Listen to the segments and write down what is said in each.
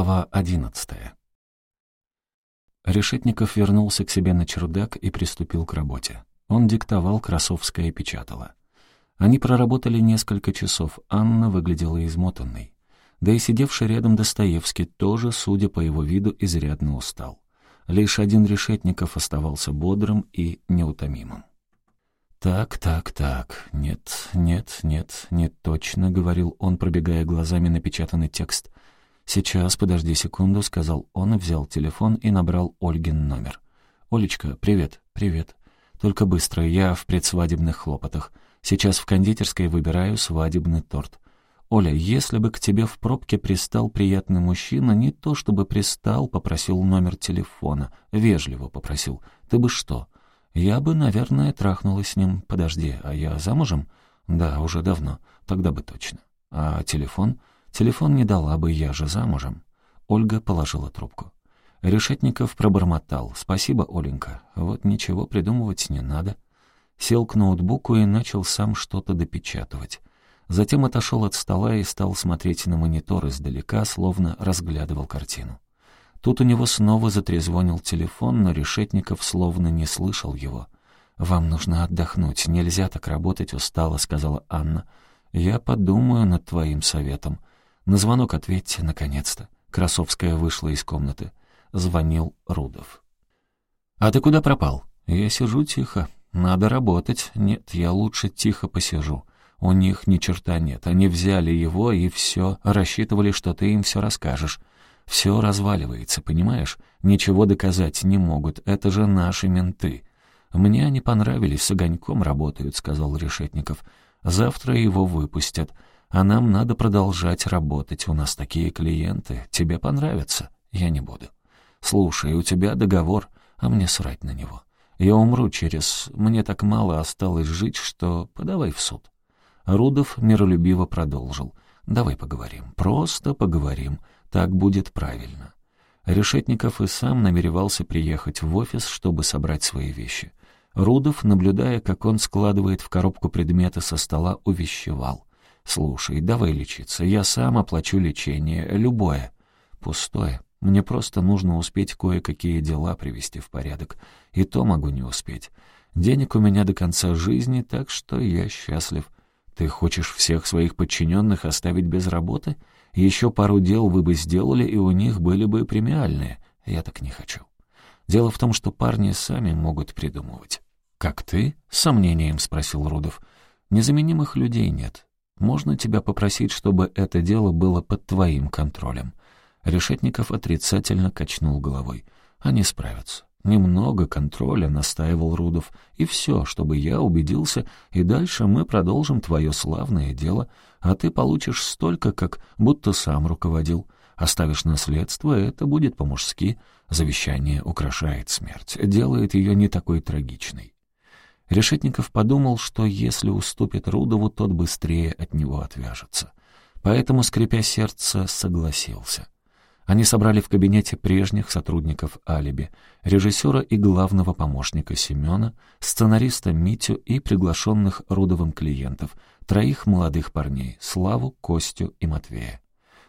Глава одиннадцатая. Решетников вернулся к себе на чердак и приступил к работе. Он диктовал, Красовская печатала. Они проработали несколько часов, Анна выглядела измотанной. Да и сидевший рядом Достоевский тоже, судя по его виду, изрядно устал. Лишь один Решетников оставался бодрым и неутомимым. «Так, так, так, нет, нет, нет, не точно», — говорил он, пробегая глазами напечатанный текст. «Сейчас, подожди секунду», — сказал он взял телефон и набрал Ольгин номер. «Олечка, привет, привет. Только быстро, я в предсвадебных хлопотах. Сейчас в кондитерской выбираю свадебный торт. Оля, если бы к тебе в пробке пристал приятный мужчина, не то чтобы пристал, попросил номер телефона, вежливо попросил, ты бы что? Я бы, наверное, трахнулась с ним. Подожди, а я замужем? Да, уже давно. Тогда бы точно. А телефон? Телефон не дала бы, я же замужем. Ольга положила трубку. Решетников пробормотал. «Спасибо, Оленька. Вот ничего придумывать не надо». Сел к ноутбуку и начал сам что-то допечатывать. Затем отошел от стола и стал смотреть на монитор издалека, словно разглядывал картину. Тут у него снова затрезвонил телефон, но Решетников словно не слышал его. «Вам нужно отдохнуть, нельзя так работать устало», — сказала Анна. «Я подумаю над твоим советом. На звонок ответьте, наконец-то». Красовская вышла из комнаты. Звонил Рудов. «А ты куда пропал?» «Я сижу тихо. Надо работать. Нет, я лучше тихо посижу. У них ни черта нет. Они взяли его и все, рассчитывали, что ты им все расскажешь. Все разваливается, понимаешь? Ничего доказать не могут. Это же наши менты». «Мне они понравились, с огоньком работают», — сказал Решетников. «Завтра его выпустят. А нам надо продолжать работать. У нас такие клиенты. Тебе понравится. Я не буду. Слушай, у тебя договор, а мне срать на него. Я умру через... Мне так мало осталось жить, что подавай в суд». Рудов миролюбиво продолжил. «Давай поговорим. Просто поговорим. Так будет правильно». Решетников и сам намеревался приехать в офис, чтобы собрать свои вещи. Рудов, наблюдая, как он складывает в коробку предметы со стола, увещевал. «Слушай, давай лечиться. Я сам оплачу лечение. Любое. Пустое. Мне просто нужно успеть кое-какие дела привести в порядок. И то могу не успеть. Денег у меня до конца жизни, так что я счастлив. Ты хочешь всех своих подчиненных оставить без работы? Еще пару дел вы бы сделали, и у них были бы премиальные. Я так не хочу. Дело в том, что парни сами могут придумывать. «Как ты?» — с сомнением спросил Рудов. «Незаменимых людей нет. Можно тебя попросить, чтобы это дело было под твоим контролем?» Решетников отрицательно качнул головой. «Они справятся. Немного контроля», — настаивал Рудов. «И все, чтобы я убедился, и дальше мы продолжим твое славное дело, а ты получишь столько, как будто сам руководил. Оставишь наследство, это будет по-мужски. Завещание украшает смерть, делает ее не такой трагичной. Решетников подумал, что если уступит Рудову, тот быстрее от него отвяжется. Поэтому, скрипя сердце, согласился. Они собрали в кабинете прежних сотрудников «Алиби», режиссера и главного помощника Семена, сценариста Митю и приглашенных Рудовым клиентов, троих молодых парней — Славу, Костю и Матвея.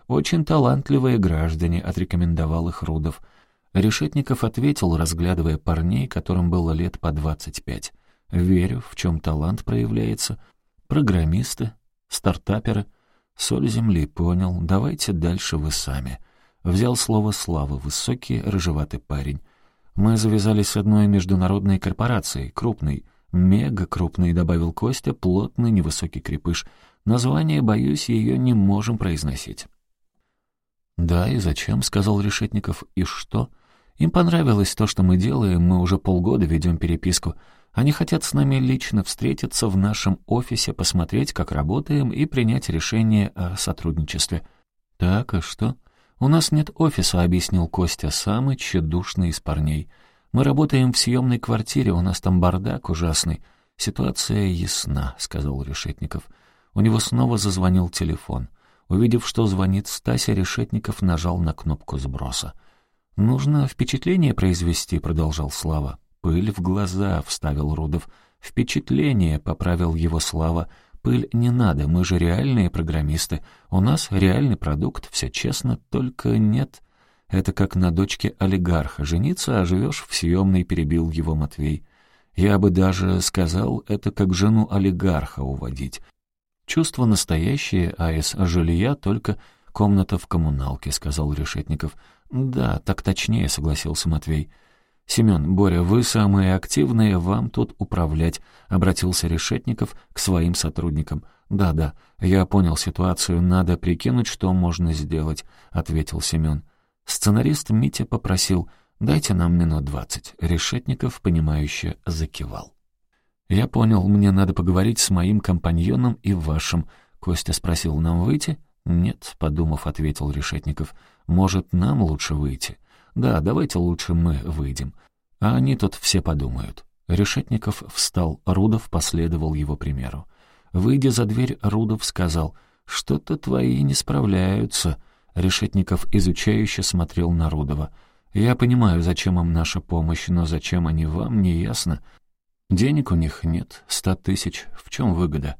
«Очень талантливые граждане», — отрекомендовал их Рудов. Решетников ответил, разглядывая парней, которым было лет по двадцать пять. Верю, в чем талант проявляется. Программисты, стартаперы. Соль земли, понял. Давайте дальше вы сами. Взял слово Слава, высокий, рыжеватый парень. Мы завязали с одной международной корпорацией, крупной, мега крупной, добавил Костя, плотный, невысокий крепыш. Название, боюсь, ее не можем произносить. «Да, и зачем?» — сказал Решетников. «И что?» «Им понравилось то, что мы делаем, мы уже полгода ведем переписку. Они хотят с нами лично встретиться в нашем офисе, посмотреть, как работаем, и принять решение о сотрудничестве». «Так, а что?» «У нас нет офиса», — объяснил Костя, самый тщедушный из парней. «Мы работаем в съемной квартире, у нас там бардак ужасный». «Ситуация ясна», — сказал Решетников. У него снова зазвонил телефон. Увидев, что звонит Стася, Решетников нажал на кнопку сброса. «Нужно впечатление произвести», — продолжал Слава. «Пыль в глаза», — вставил Рудов. «Впечатление», — поправил его Слава. Пыль не надо, мы же реальные программисты. У нас реальный продукт, все честно, только нет. Это как на дочке олигарха. Жениться, а живешь в съемной, перебил его Матвей. Я бы даже сказал, это как жену олигарха уводить. Чувство настоящее, а из жилья только комната в коммуналке, сказал Решетников. Да, так точнее, согласился Матвей. «Семен, Боря, вы самые активные, вам тут управлять», — обратился Решетников к своим сотрудникам. «Да-да, я понял ситуацию, надо прикинуть, что можно сделать», — ответил Семен. Сценарист Митя попросил «дайте нам минут двадцать». Решетников, понимающе закивал. «Я понял, мне надо поговорить с моим компаньоном и вашим». Костя спросил, «нам выйти?» «Нет», — подумав, ответил Решетников. «Может, нам лучше выйти?» «Да, давайте лучше мы выйдем. А они тут все подумают». Решетников встал, Рудов последовал его примеру. Выйдя за дверь, Рудов сказал, «Что-то твои не справляются». Решетников изучающе смотрел на Рудова. «Я понимаю, зачем им наша помощь, но зачем они вам, не ясно. Денег у них нет, ста тысяч. В чем выгода?»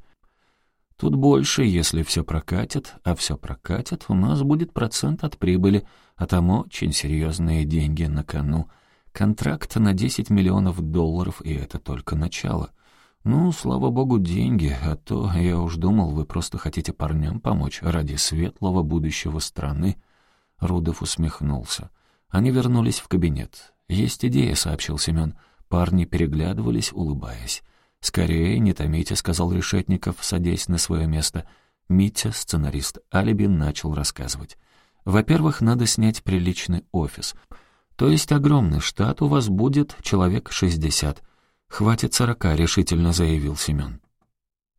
Тут больше, если все прокатит, а все прокатит, у нас будет процент от прибыли, а там очень серьезные деньги на кону. Контракт на 10 миллионов долларов, и это только начало. Ну, слава богу, деньги, а то я уж думал, вы просто хотите парням помочь ради светлого будущего страны. Рудов усмехнулся. Они вернулись в кабинет. «Есть идея», — сообщил Семен. Парни переглядывались, улыбаясь. «Скорее, не томите», — сказал Решетников, садясь на свое место. Митя, сценарист Алиби, начал рассказывать. «Во-первых, надо снять приличный офис. То есть огромный штат у вас будет человек шестьдесят. Хватит сорока», — решительно заявил Семен.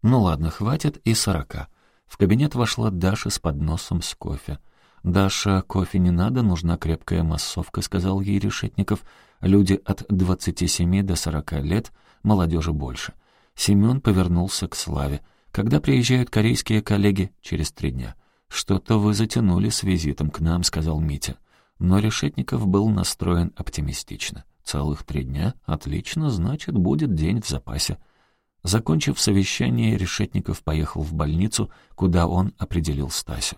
«Ну ладно, хватит и сорока». В кабинет вошла Даша с подносом с кофе. «Даша, кофе не надо, нужна крепкая массовка», — сказал ей Решетников. «Люди от двадцати семи до сорока лет — молодежи больше. Семен повернулся к Славе. «Когда приезжают корейские коллеги?» «Через три дня». «Что-то вы затянули с визитом к нам», — сказал Митя. Но Решетников был настроен оптимистично. «Целых три дня? Отлично, значит, будет день в запасе». Закончив совещание, Решетников поехал в больницу, куда он определил Стасю.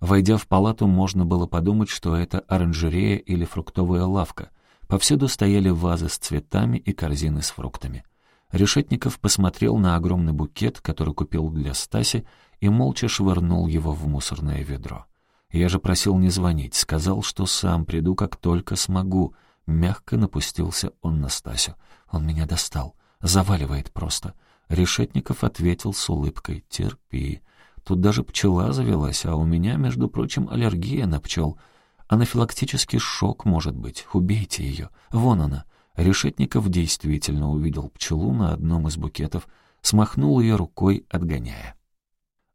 Войдя в палату, можно было подумать, что это оранжерея или фруктовая лавка — Повсюду стояли вазы с цветами и корзины с фруктами. Решетников посмотрел на огромный букет, который купил для Стаси, и молча швырнул его в мусорное ведро. «Я же просил не звонить, сказал, что сам приду, как только смогу». Мягко напустился он на Стасю. «Он меня достал. Заваливает просто». Решетников ответил с улыбкой. «Терпи. Тут даже пчела завелась, а у меня, между прочим, аллергия на пчел. Анафилактический шок, может быть. Убейте ее. Вон она. Решетников действительно увидел пчелу на одном из букетов, смахнул ее рукой, отгоняя.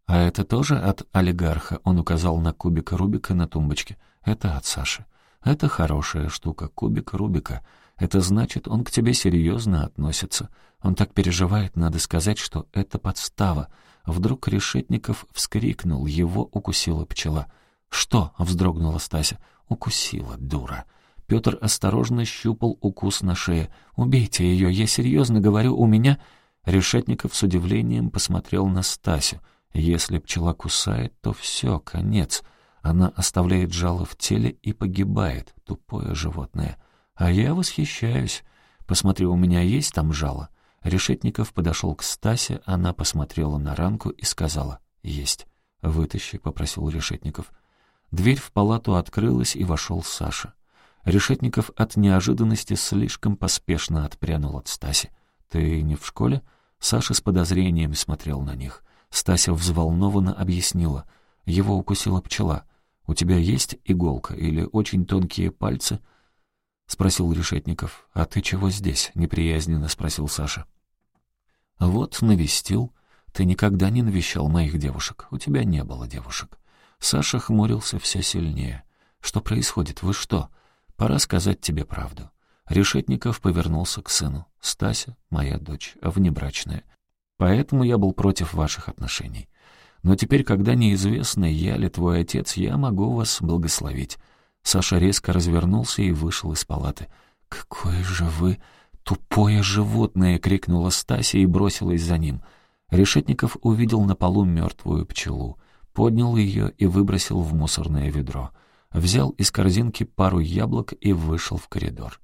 «А это тоже от олигарха?» — он указал на кубик Рубика на тумбочке. «Это от Саши. Это хорошая штука, кубик Рубика. Это значит, он к тебе серьезно относится. Он так переживает, надо сказать, что это подстава». Вдруг Решетников вскрикнул, его укусила пчела — «Что?» — вздрогнула Стася. «Укусила, дура». Петр осторожно щупал укус на шее. «Убейте ее, я серьезно говорю, у меня...» Решетников с удивлением посмотрел на Стасю. «Если пчела кусает, то все, конец. Она оставляет жало в теле и погибает, тупое животное. А я восхищаюсь. Посмотри, у меня есть там жало?» Решетников подошел к Стасе, она посмотрела на ранку и сказала «Есть». «Вытащи», — попросил Решетников. Дверь в палату открылась, и вошел Саша. Решетников от неожиданности слишком поспешно отпрянул от Стаси. «Ты не в школе?» Саша с подозрением смотрел на них. Стася взволнованно объяснила. Его укусила пчела. «У тебя есть иголка или очень тонкие пальцы?» — спросил Решетников. «А ты чего здесь?» — неприязненно спросил Саша. «Вот навестил. Ты никогда не навещал моих девушек. У тебя не было девушек. Саша хмурился все сильнее. «Что происходит? Вы что? Пора сказать тебе правду». Решетников повернулся к сыну. «Стася — моя дочь, внебрачная. Поэтому я был против ваших отношений. Но теперь, когда неизвестно, я ли твой отец, я могу вас благословить». Саша резко развернулся и вышел из палаты. «Какое же вы тупое животное!» — крикнула Стася и бросилась за ним. Решетников увидел на полу мертвую пчелу, поднял ее и выбросил в мусорное ведро. Взял из корзинки пару яблок и вышел в коридор.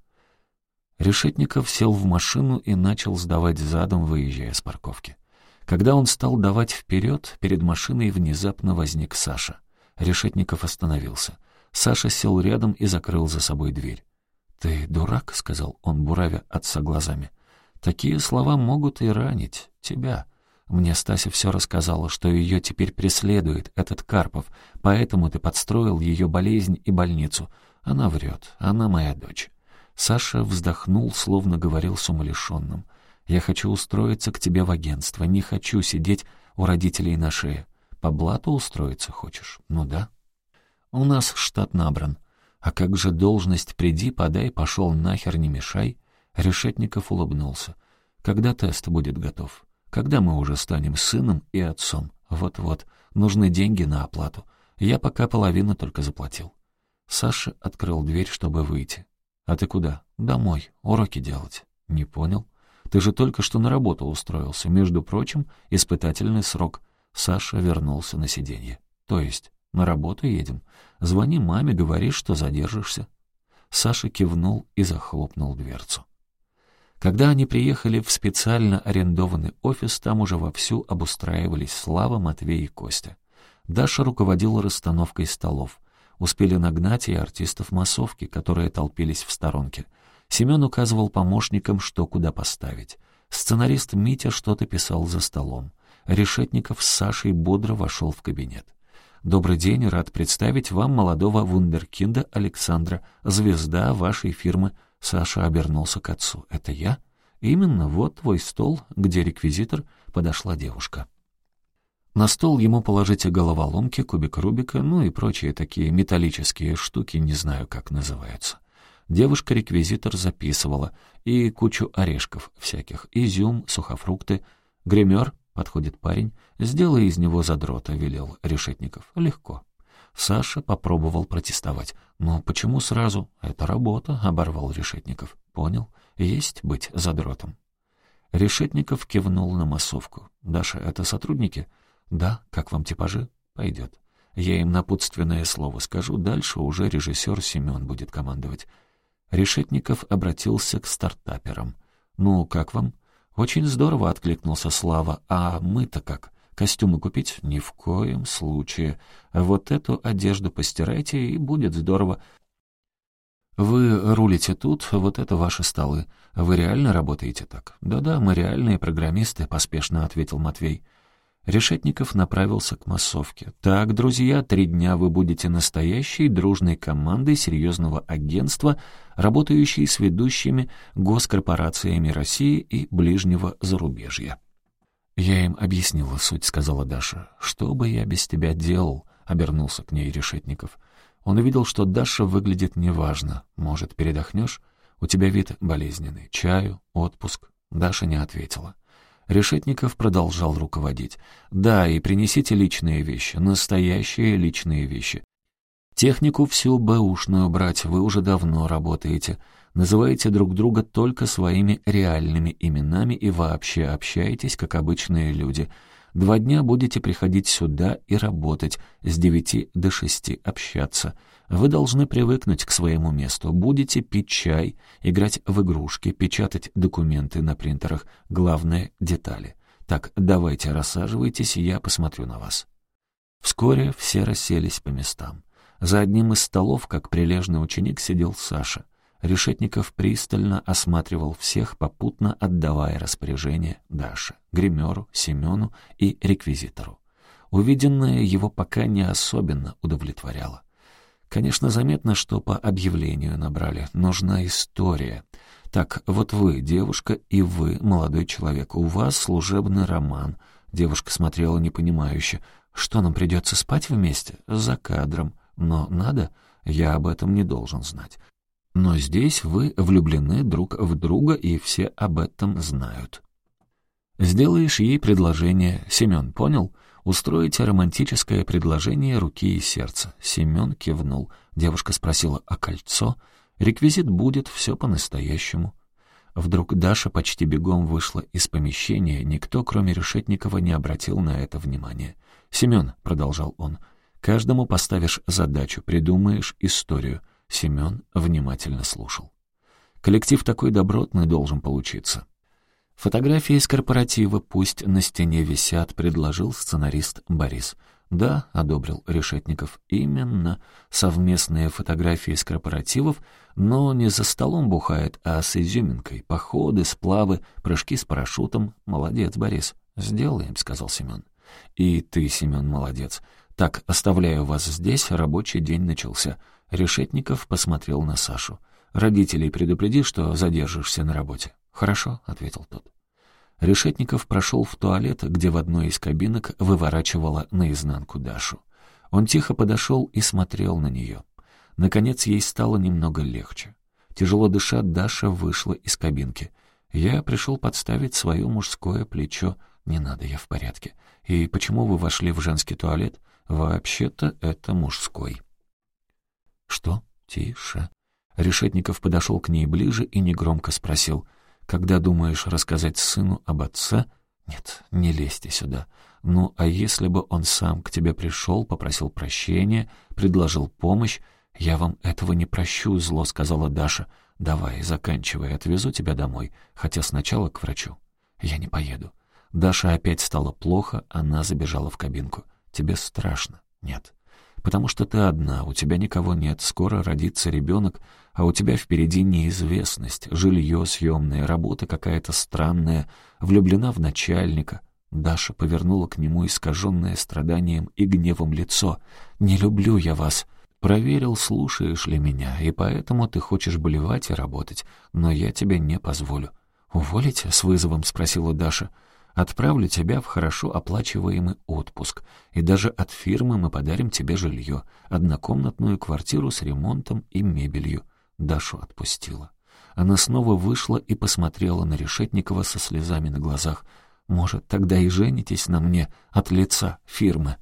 Решетников сел в машину и начал сдавать задом, выезжая с парковки. Когда он стал давать вперед, перед машиной внезапно возник Саша. Решетников остановился. Саша сел рядом и закрыл за собой дверь. «Ты дурак», — сказал он, буравя отца глазами. «Такие слова могут и ранить тебя. Мне Стася все рассказала, что ее теперь преследует этот Карпов, поэтому ты подстроил ее болезнь и больницу. Она врет, она моя дочь». Саша вздохнул, словно говорил с умалишенным. «Я хочу устроиться к тебе в агентство, не хочу сидеть у родителей на шее. По блату устроиться хочешь? Ну да». «У нас штат набран. А как же должность «приди, подай, пошел нахер, не мешай»?» Решетников улыбнулся. «Когда тест будет готов? Когда мы уже станем сыном и отцом? Вот-вот, нужны деньги на оплату. Я пока половину только заплатил». Саша открыл дверь, чтобы выйти. «А ты куда?» «Домой. Уроки делать». «Не понял. Ты же только что на работу устроился. Между прочим, испытательный срок». Саша вернулся на сиденье. «То есть, на работу едем? Звони маме, говори, что задержишься». Саша кивнул и захлопнул дверцу. Когда они приехали в специально арендованный офис, там уже вовсю обустраивались Слава, Матвей и Костя. Даша руководила расстановкой столов. Успели нагнать и артистов массовки, которые толпились в сторонке. Семен указывал помощникам, что куда поставить. Сценарист Митя что-то писал за столом. Решетников с Сашей бодро вошел в кабинет. «Добрый день, рад представить вам молодого вундеркинда Александра, звезда вашей фирмы». Саша обернулся к отцу. «Это я?» «Именно, вот твой стол, где реквизитор», — подошла девушка. На стол ему положите головоломки, кубик Рубика, ну и прочие такие металлические штуки, не знаю, как называются. Девушка-реквизитор записывала. И кучу орешков всяких. Изюм, сухофрукты. Гример, подходит парень. Сделай из него задрота, велел Решетников. Легко. Саша попробовал протестовать. «Но почему сразу?» «Это работа», — оборвал Решетников. «Понял. Есть быть задротом». Решетников кивнул на массовку. «Даша, это сотрудники?» «Да, как вам типажи?» «Пойдет. Я им напутственное слово скажу, дальше уже режиссер Семен будет командовать». Решетников обратился к стартаперам. «Ну, как вам?» «Очень здорово», — откликнулся Слава. «А мы-то как? Костюмы купить?» «Ни в коем случае. Вот эту одежду постирайте, и будет здорово. «Вы рулите тут, вот это ваши столы. Вы реально работаете так?» «Да-да, мы реальные программисты», — поспешно ответил Матвей. Решетников направился к массовке. «Так, друзья, три дня вы будете настоящей дружной командой серьезного агентства, работающей с ведущими госкорпорациями России и ближнего зарубежья». «Я им объяснила суть», — сказала Даша. «Что бы я без тебя делал?» — обернулся к ней Решетников. Он увидел, что Даша выглядит неважно. «Может, передохнешь? У тебя вид болезненный. Чаю, отпуск?» Даша не ответила. Решетников продолжал руководить. «Да, и принесите личные вещи, настоящие личные вещи. Технику всю бэушную брать вы уже давно работаете. Называете друг друга только своими реальными именами и вообще общаетесь, как обычные люди. Два дня будете приходить сюда и работать, с девяти до шести общаться». Вы должны привыкнуть к своему месту. Будете пить чай, играть в игрушки, печатать документы на принтерах. Главное — детали. Так, давайте рассаживайтесь, я посмотрю на вас». Вскоре все расселись по местам. За одним из столов, как прилежный ученик, сидел Саша. Решетников пристально осматривал всех, попутно отдавая распоряжение Даше, гримеру, Семену и реквизитору. Увиденное его пока не особенно удовлетворяло. Конечно, заметно, что по объявлению набрали. Нужна история. Так, вот вы, девушка, и вы, молодой человек. У вас служебный роман. Девушка смотрела непонимающе. Что, нам придется спать вместе? За кадром. Но надо? Я об этом не должен знать. Но здесь вы влюблены друг в друга, и все об этом знают. Сделаешь ей предложение. Семен, понял? Устроите романтическое предложение руки и сердца». Семен кивнул. Девушка спросила, «А кольцо?» «Реквизит будет, все по-настоящему». Вдруг Даша почти бегом вышла из помещения, никто, кроме Решетникова, не обратил на это внимания. «Семен», — продолжал он, — «каждому поставишь задачу, придумаешь историю». Семен внимательно слушал. «Коллектив такой добротный должен получиться». «Фотографии из корпоратива пусть на стене висят», — предложил сценарист Борис. «Да», — одобрил Решетников, — «именно совместные фотографии с корпоративов, но не за столом бухает, а с изюминкой, походы, сплавы, прыжки с парашютом. Молодец, Борис». «Сделаем», — сказал Семен. «И ты, Семен, молодец. Так, оставляю вас здесь, рабочий день начался». Решетников посмотрел на Сашу. «Родителей предупреди, что задержишься на работе». «Хорошо», — ответил тот. Решетников прошел в туалет, где в одной из кабинок выворачивала наизнанку Дашу. Он тихо подошел и смотрел на нее. Наконец ей стало немного легче. Тяжело дыша, Даша вышла из кабинки. «Я пришел подставить свое мужское плечо. Не надо, я в порядке. И почему вы вошли в женский туалет? Вообще-то это мужской». «Что? Тише». Решетников подошел к ней ближе и негромко спросил — когда думаешь рассказать сыну об отце? Нет, не лезьте сюда. Ну, а если бы он сам к тебе пришел, попросил прощения, предложил помощь? Я вам этого не прощу, зло сказала Даша. Давай, заканчивай, отвезу тебя домой, хотя сначала к врачу. Я не поеду. Даша опять стало плохо, она забежала в кабинку. Тебе страшно? Нет. Потому что ты одна, у тебя никого нет, скоро родится ребенок, а у тебя впереди неизвестность, жилье съемное, работа какая-то странная, влюблена в начальника. Даша повернула к нему искаженное страданием и гневом лицо. «Не люблю я вас. Проверил, слушаешь ли меня, и поэтому ты хочешь болевать и работать, но я тебе не позволю». «Уволите?» — с вызовом спросила Даша. «Отправлю тебя в хорошо оплачиваемый отпуск, и даже от фирмы мы подарим тебе жилье, однокомнатную квартиру с ремонтом и мебелью. Дашу отпустила. Она снова вышла и посмотрела на Решетникова со слезами на глазах. «Может, тогда и женитесь на мне от лица фирмы?»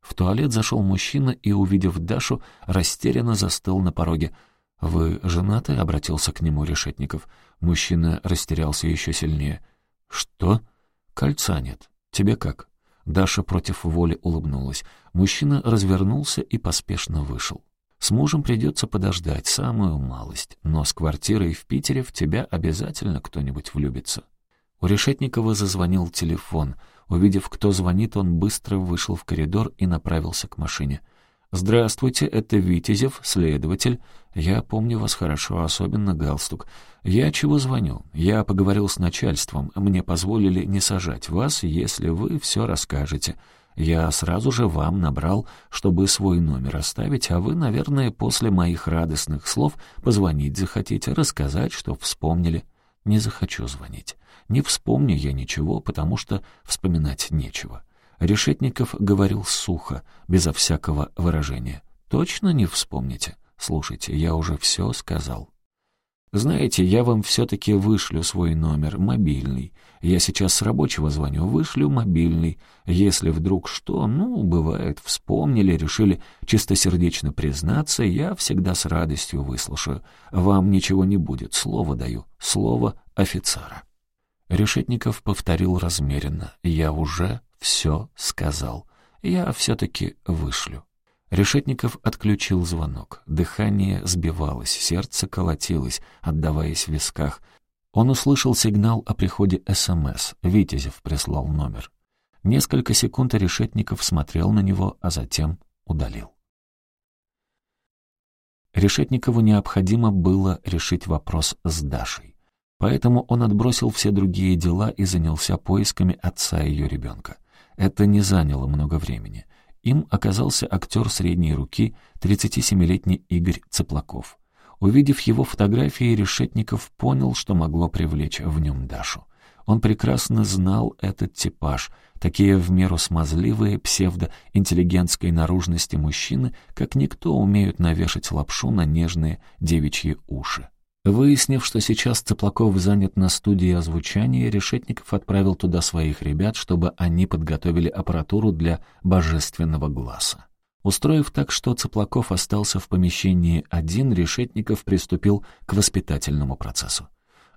В туалет зашел мужчина и, увидев Дашу, растерянно застыл на пороге. «Вы женаты?» — обратился к нему Решетников. Мужчина растерялся еще сильнее. «Что? Кольца нет. Тебе как?» Даша против воли улыбнулась. Мужчина развернулся и поспешно вышел. С мужем придется подождать самую малость, но с квартирой в Питере в тебя обязательно кто-нибудь влюбится. У Решетникова зазвонил телефон. Увидев, кто звонит, он быстро вышел в коридор и направился к машине. «Здравствуйте, это Витязев, следователь. Я помню вас хорошо, особенно галстук. Я чего звоню? Я поговорил с начальством. Мне позволили не сажать вас, если вы все расскажете. Я сразу же вам набрал, чтобы свой номер оставить, а вы, наверное, после моих радостных слов позвонить захотите, рассказать, что вспомнили. Не захочу звонить. Не вспомню я ничего, потому что вспоминать нечего. Решетников говорил сухо, безо всякого выражения. «Точно не вспомните? Слушайте, я уже все сказал». «Знаете, я вам все-таки вышлю свой номер, мобильный. Я сейчас с рабочего звоню, вышлю мобильный. Если вдруг что, ну, бывает, вспомнили, решили чистосердечно признаться, я всегда с радостью выслушаю. Вам ничего не будет, слово даю, слово офицера». Решетников повторил размеренно. «Я уже все сказал. Я все-таки вышлю». Решетников отключил звонок. Дыхание сбивалось, сердце колотилось, отдаваясь в висках. Он услышал сигнал о приходе СМС. Витязев прислал номер. Несколько секунд Решетников смотрел на него, а затем удалил. Решетникову необходимо было решить вопрос с Дашей. Поэтому он отбросил все другие дела и занялся поисками отца ее ребенка. Это не заняло много времени. Им оказался актер средней руки, 37-летний Игорь Цыплаков. Увидев его фотографии, Решетников понял, что могло привлечь в нем Дашу. Он прекрасно знал этот типаж, такие в меру смазливые псевдоинтеллигентской наружности мужчины, как никто умеют навешать лапшу на нежные девичьи уши. Выяснив, что сейчас Цыплаков занят на студии озвучания, Решетников отправил туда своих ребят, чтобы они подготовили аппаратуру для божественного глаза. Устроив так, что Цыплаков остался в помещении один, Решетников приступил к воспитательному процессу.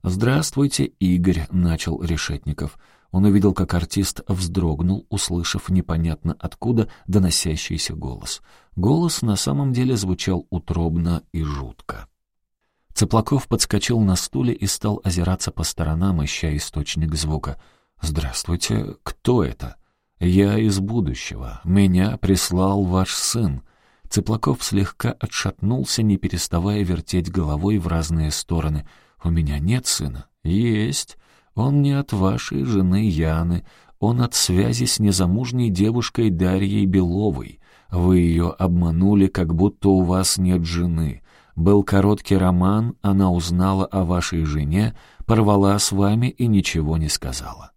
«Здравствуйте, Игорь», — начал Решетников. Он увидел, как артист вздрогнул, услышав непонятно откуда доносящийся голос. Голос на самом деле звучал утробно и жутко. Цыплаков подскочил на стуле и стал озираться по сторонам, ища источник звука. «Здравствуйте, кто это?» «Я из будущего. Меня прислал ваш сын». Цыплаков слегка отшатнулся, не переставая вертеть головой в разные стороны. «У меня нет сына». «Есть. Он не от вашей жены Яны. Он от связи с незамужней девушкой Дарьей Беловой. Вы ее обманули, как будто у вас нет жены. Был короткий роман, она узнала о вашей жене, порвала с вами и ничего не сказала.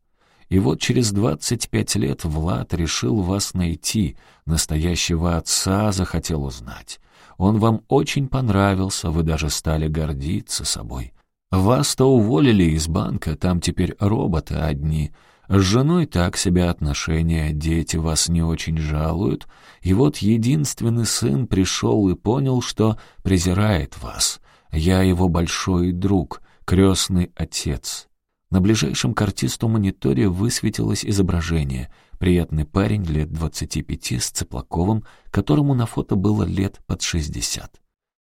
И вот через двадцать пять лет Влад решил вас найти, настоящего отца захотел узнать. Он вам очень понравился, вы даже стали гордиться собой. Вас-то уволили из банка, там теперь роботы одни. С женой так себе отношения, дети вас не очень жалуют. И вот единственный сын пришел и понял, что презирает вас. Я его большой друг, крестный отец. На ближайшем к артисту мониторе высветилось изображение. Приятный парень лет двадцати пяти с Цыплаковым, которому на фото было лет под шестьдесят.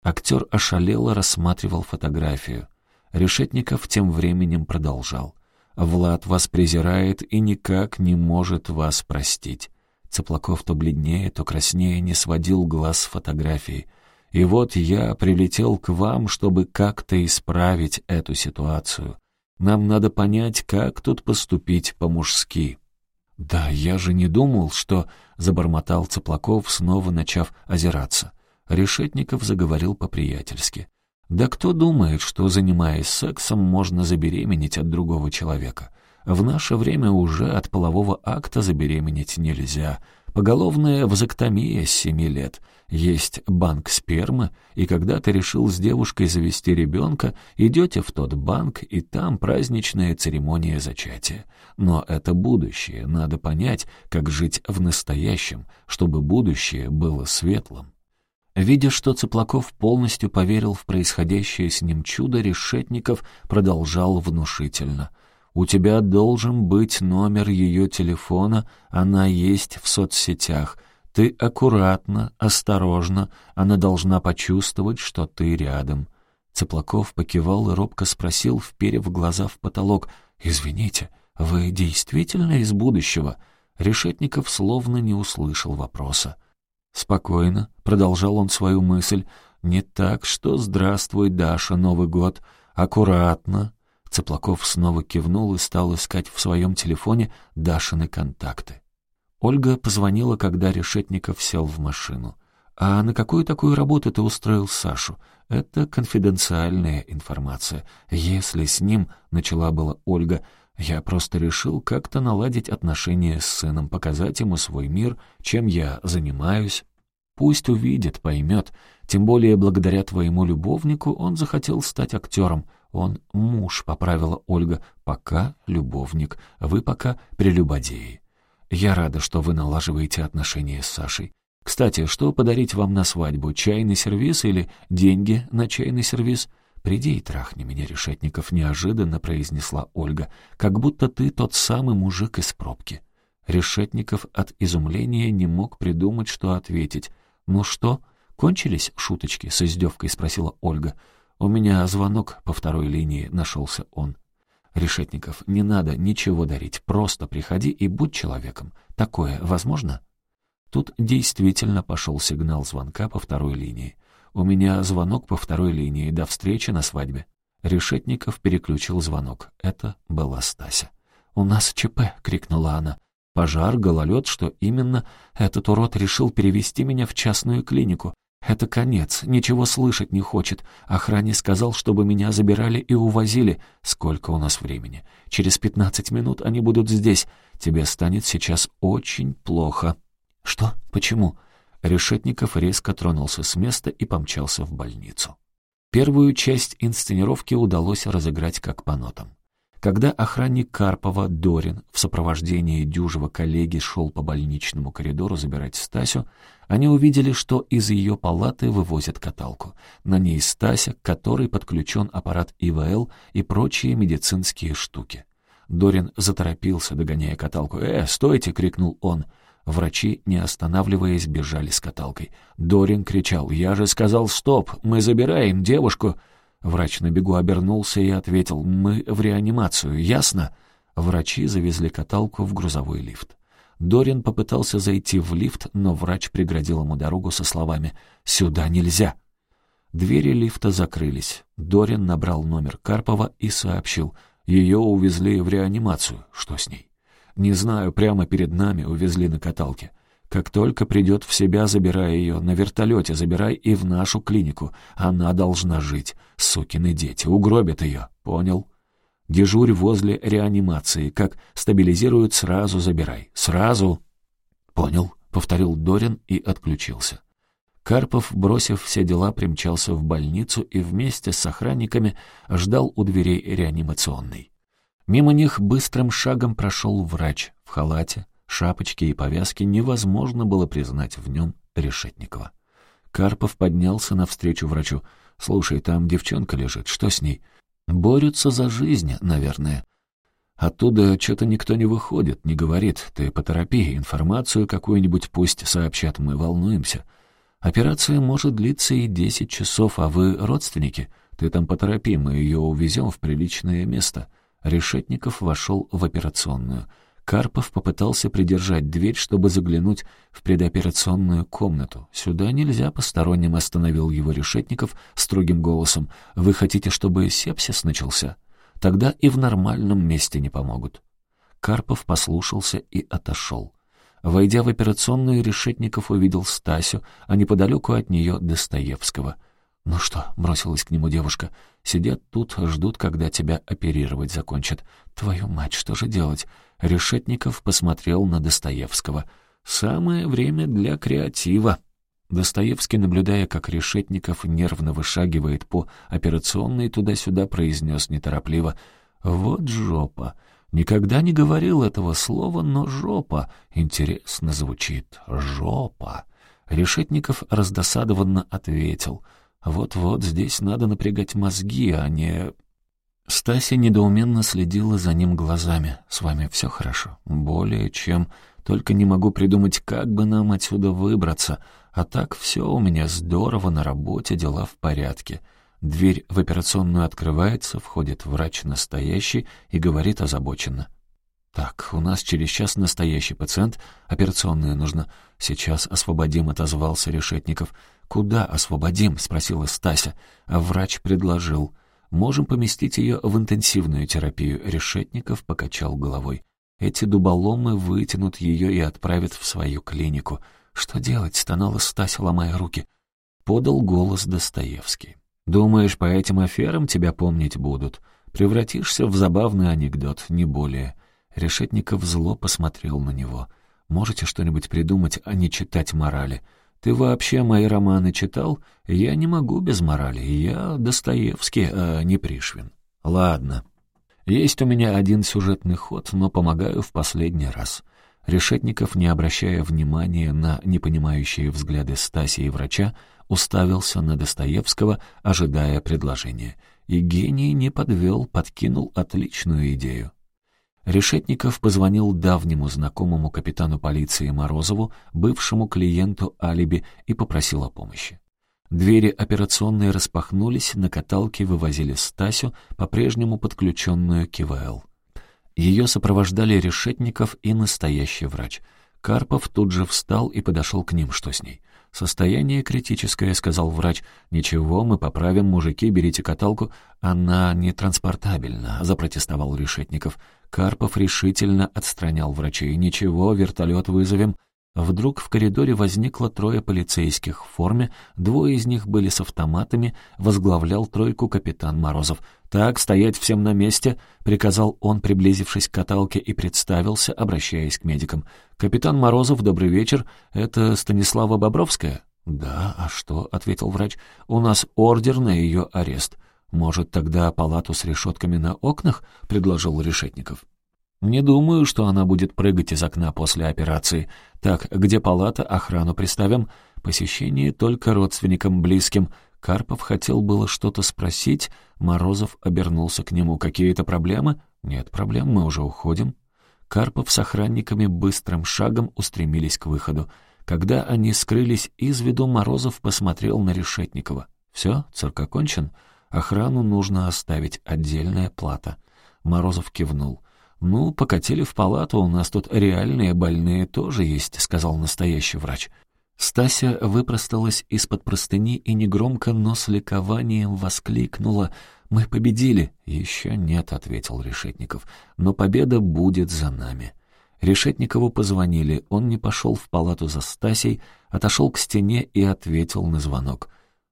Актер ошалело рассматривал фотографию. Решетников тем временем продолжал. «Влад вас презирает и никак не может вас простить». Цыплаков то бледнее, то краснее не сводил глаз с фотографии. «И вот я прилетел к вам, чтобы как-то исправить эту ситуацию. Нам надо понять, как тут поступить по-мужски». «Да, я же не думал, что...» — забормотал Цыплаков, снова начав озираться. Решетников заговорил по-приятельски. Да кто думает, что, занимаясь сексом, можно забеременеть от другого человека? В наше время уже от полового акта забеременеть нельзя. Поголовная вазоктомия с семи лет. Есть банк спермы, и когда ты решил с девушкой завести ребенка, идете в тот банк, и там праздничная церемония зачатия. Но это будущее, надо понять, как жить в настоящем, чтобы будущее было светлым. Видя, что Цыплаков полностью поверил в происходящее с ним чудо, Решетников продолжал внушительно. «У тебя должен быть номер ее телефона, она есть в соцсетях. Ты аккуратно, осторожно, она должна почувствовать, что ты рядом». Цыплаков покивал и робко спросил, вперев глаза в потолок, «Извините, вы действительно из будущего?» Решетников словно не услышал вопроса. Спокойно, продолжал он свою мысль, не так, что «Здравствуй, Даша, Новый год», аккуратно. Цыплаков снова кивнул и стал искать в своем телефоне Дашины контакты. Ольга позвонила, когда Решетников сел в машину. «А на какую такую работу ты устроил Сашу? Это конфиденциальная информация. Если с ним, — начала была Ольга, — я просто решил как-то наладить отношения с сыном, показать ему свой мир, чем я занимаюсь. Пусть увидит, поймет. Тем более, благодаря твоему любовнику он захотел стать актером. Он муж, — поправила Ольга. Пока любовник, вы пока прелюбодеи. Я рада, что вы налаживаете отношения с Сашей. Кстати, что подарить вам на свадьбу? Чайный сервиз или деньги на чайный сервиз? «Приди и трахни меня, Решетников», — неожиданно произнесла Ольга, «как будто ты тот самый мужик из пробки». Решетников от изумления не мог придумать, что ответить. «Ну что, кончились шуточки?» — с издевкой спросила Ольга. «У меня звонок по второй линии», — нашелся он. «Решетников, не надо ничего дарить, просто приходи и будь человеком. Такое возможно?» Тут действительно пошел сигнал звонка по второй линии. «У меня звонок по второй линии. До встречи на свадьбе». Решетников переключил звонок. Это была Стася. «У нас ЧП!» — крикнула она. Пожар, гололед, что именно? Этот урод решил перевести меня в частную клинику. Это конец, ничего слышать не хочет. Охране сказал, чтобы меня забирали и увозили. Сколько у нас времени? Через пятнадцать минут они будут здесь. Тебе станет сейчас очень плохо. Что? Почему? Решетников резко тронулся с места и помчался в больницу. Первую часть инсценировки удалось разыграть как по нотам. Когда охранник Карпова, Дорин, в сопровождении дюжего коллеги шел по больничному коридору забирать Стасю, они увидели, что из ее палаты вывозят каталку. На ней Стася, к которой подключен аппарат ИВЛ и прочие медицинские штуки. Дорин заторопился, догоняя каталку. «Э, стойте!» — крикнул он. Врачи, не останавливаясь, бежали с каталкой. Дорин кричал. «Я же сказал, стоп! Мы забираем девушку!» Врач на бегу обернулся и ответил, «Мы в реанимацию, ясно?» Врачи завезли каталку в грузовой лифт. Дорин попытался зайти в лифт, но врач преградил ему дорогу со словами «Сюда нельзя!». Двери лифта закрылись. Дорин набрал номер Карпова и сообщил, ее увезли в реанимацию. Что с ней? Не знаю, прямо перед нами увезли на каталке. Как только придет в себя, забирай ее, на вертолете забирай и в нашу клинику. Она должна жить. Сукины дети, угробят ее, понял? Дежурь возле реанимации, как стабилизируют, сразу забирай. Сразу. Понял, повторил Дорин и отключился. Карпов, бросив все дела, примчался в больницу и вместе с охранниками ждал у дверей реанимационной. Мимо них быстрым шагом прошел врач в халате, шапочки и повязки невозможно было признать в нем Решетникова. Карпов поднялся навстречу врачу. «Слушай, там девчонка лежит, что с ней?» «Борются за жизнь, наверное». «Оттуда что-то никто не выходит, не говорит. Ты поторопи, информацию какую-нибудь пусть сообщат, мы волнуемся. Операция может длиться и десять часов, а вы родственники. Ты там поторопи, мы ее увезем в приличное место». Решетников вошел в операционную — Карпов попытался придержать дверь, чтобы заглянуть в предоперационную комнату. «Сюда нельзя посторонним», — остановил его Решетников строгим голосом. «Вы хотите, чтобы сепсис начался? Тогда и в нормальном месте не помогут». Карпов послушался и отошел. Войдя в операционную, Решетников увидел Стасю, а неподалеку от нее Достоевского. «Ну что?» — бросилась к нему девушка. «Сидят тут, ждут, когда тебя оперировать закончат. Твою мать, что же делать?» Решетников посмотрел на Достоевского. «Самое время для креатива». Достоевский, наблюдая, как Решетников нервно вышагивает по операционной туда-сюда, произнес неторопливо «Вот жопа». Никогда не говорил этого слова, но жопа. Интересно звучит. Жопа. Решетников раздосадованно ответил. Вот-вот здесь надо напрягать мозги, а не... Стася недоуменно следила за ним глазами. «С вами все хорошо?» «Более чем. Только не могу придумать, как бы нам отсюда выбраться. А так все у меня здорово, на работе дела в порядке». Дверь в операционную открывается, входит врач настоящий и говорит озабоченно. «Так, у нас через час настоящий пациент, операционная нужна. Сейчас освободим», — отозвался Решетников. «Куда освободим?» — спросила Стася. А врач предложил — Можем поместить ее в интенсивную терапию. Решетников покачал головой. Эти дуболомы вытянут ее и отправят в свою клинику. Что делать? Стонала Стася, ломая руки. Подал голос Достоевский. Думаешь, по этим аферам тебя помнить будут? Превратишься в забавный анекдот, не более. Решетников зло посмотрел на него. Можете что-нибудь придумать, а не читать морали? Ты вообще мои романы читал? Я не могу без морали. Я Достоевский, а не Пришвин. Ладно. Есть у меня один сюжетный ход, но помогаю в последний раз. Решетников, не обращая внимания на непонимающие взгляды Стаси и врача, уставился на Достоевского, ожидая предложения. И гений не подвел, подкинул отличную идею. Решетников позвонил давнему знакомому капитану полиции Морозову, бывшему клиенту алиби, и попросил о помощи. Двери операционной распахнулись, на каталке вывозили Стасю, по-прежнему подключенную к ИВЛ. Ее сопровождали Решетников и настоящий врач. Карпов тут же встал и подошел к ним. Что с ней? «Состояние критическое», — сказал врач. «Ничего, мы поправим, мужики, берите каталку». «Она не транспортабельна», — запротестовал Решетников. Карпов решительно отстранял врачей. «Ничего, вертолет вызовем». Вдруг в коридоре возникло трое полицейских в форме, двое из них были с автоматами, возглавлял тройку капитан Морозов. «Так, стоять всем на месте», — приказал он, приблизившись к каталке, и представился, обращаясь к медикам. «Капитан Морозов, добрый вечер. Это Станислава Бобровская?» «Да, а что?» — ответил врач. «У нас ордер на ее арест». «Может, тогда палату с решетками на окнах?» — предложил Решетников. «Не думаю, что она будет прыгать из окна после операции. Так, где палата, охрану приставим? Посещение только родственникам близким». Карпов хотел было что-то спросить, Морозов обернулся к нему. «Какие-то проблемы?» «Нет проблем, мы уже уходим». Карпов с охранниками быстрым шагом устремились к выходу. Когда они скрылись из виду, Морозов посмотрел на Решетникова. «Все, цирк окончен. Охрану нужно оставить, отдельная плата». Морозов кивнул. «Ну, покатили в палату, у нас тут реальные больные тоже есть», — сказал настоящий врач. Стася выпросталась из-под простыни и негромко, но с ликованием воскликнула «Мы победили!» «Еще нет», — ответил Решетников, «но победа будет за нами». Решетникову позвонили, он не пошел в палату за Стасей, отошел к стене и ответил на звонок.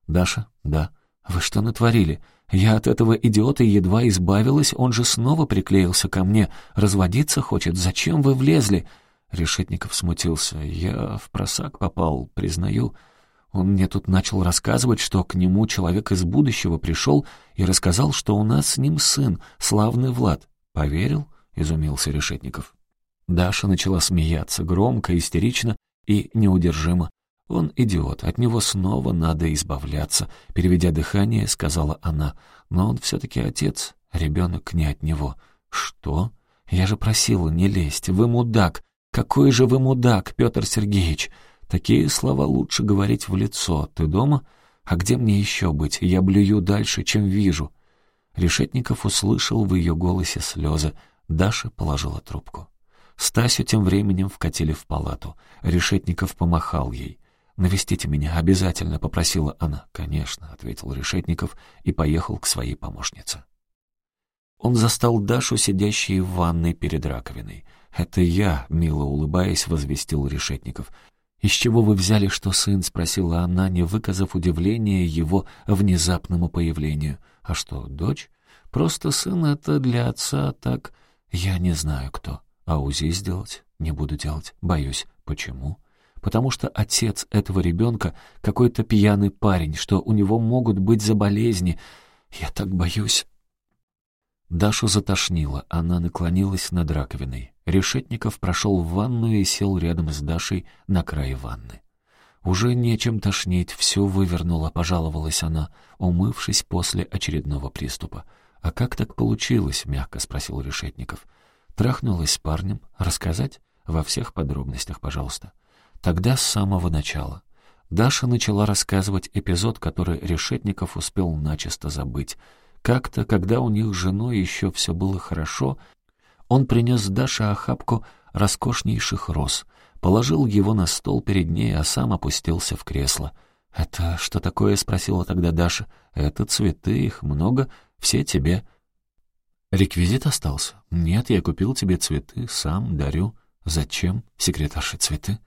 «Даша?» «Да». «Вы что натворили? Я от этого идиота едва избавилась, он же снова приклеился ко мне. Разводиться хочет, зачем вы влезли?» Решетников смутился. «Я в просак попал, признаю». Он мне тут начал рассказывать, что к нему человек из будущего пришел и рассказал, что у нас с ним сын, славный Влад. «Поверил?» — изумился Решетников. Даша начала смеяться, громко, истерично и неудержимо. «Он идиот, от него снова надо избавляться», — переведя дыхание, сказала она. «Но он все-таки отец, ребенок не от него». «Что? Я же просила не лезть, вы мудак. Какой же вы мудак, Петр Сергеевич!» Такие слова лучше говорить в лицо. Ты дома? А где мне еще быть? Я блюю дальше, чем вижу». Решетников услышал в ее голосе слезы. Даша положила трубку. Стасю тем временем вкатили в палату. Решетников помахал ей. «Навестите меня, обязательно», — попросила она. «Конечно», — ответил Решетников и поехал к своей помощнице. Он застал Дашу, сидящей в ванной перед раковиной. «Это я», — мило улыбаясь, возвестил Решетников. «Из чего вы взяли, что сын?» — спросила она, не выказав удивления его внезапному появлению. «А что, дочь? Просто сын — это для отца так... Я не знаю кто. А УЗИ сделать? Не буду делать. Боюсь. Почему?» Потому что отец этого ребенка какой-то пьяный парень, что у него могут быть за болезни. Я так боюсь. Дашу затошнило, она наклонилась над раковиной. Решетников прошел в ванную и сел рядом с Дашей на край ванны. «Уже нечем тошнить, все вывернуло», — пожаловалась она, умывшись после очередного приступа. «А как так получилось?» — мягко спросил Решетников. «Трахнулась с парнем. Рассказать? Во всех подробностях, пожалуйста». Тогда с самого начала. Даша начала рассказывать эпизод, который Решетников успел начисто забыть — как-то, когда у них с женой еще все было хорошо, он принес Даше охапку роскошнейших роз, положил его на стол перед ней, а сам опустился в кресло. «Это что такое?» — спросила тогда Даша. «Это цветы, их много, все тебе». «Реквизит остался?» «Нет, я купил тебе цветы, сам дарю». «Зачем? Секретарша цветы?»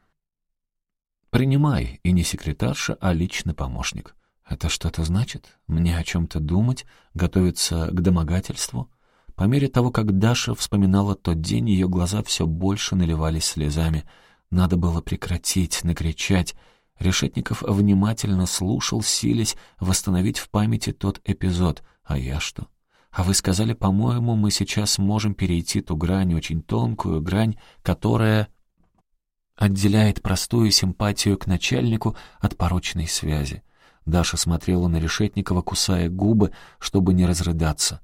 «Принимай, и не секретарша, а личный помощник». Это что-то значит? Мне о чем-то думать, готовиться к домогательству? По мере того, как Даша вспоминала тот день, ее глаза все больше наливались слезами. Надо было прекратить, накричать. Решетников внимательно слушал, силясь восстановить в памяти тот эпизод. А я что? А вы сказали, по-моему, мы сейчас можем перейти ту грань, очень тонкую грань, которая отделяет простую симпатию к начальнику от порочной связи. Даша смотрела на Решетникова, кусая губы, чтобы не разрыдаться.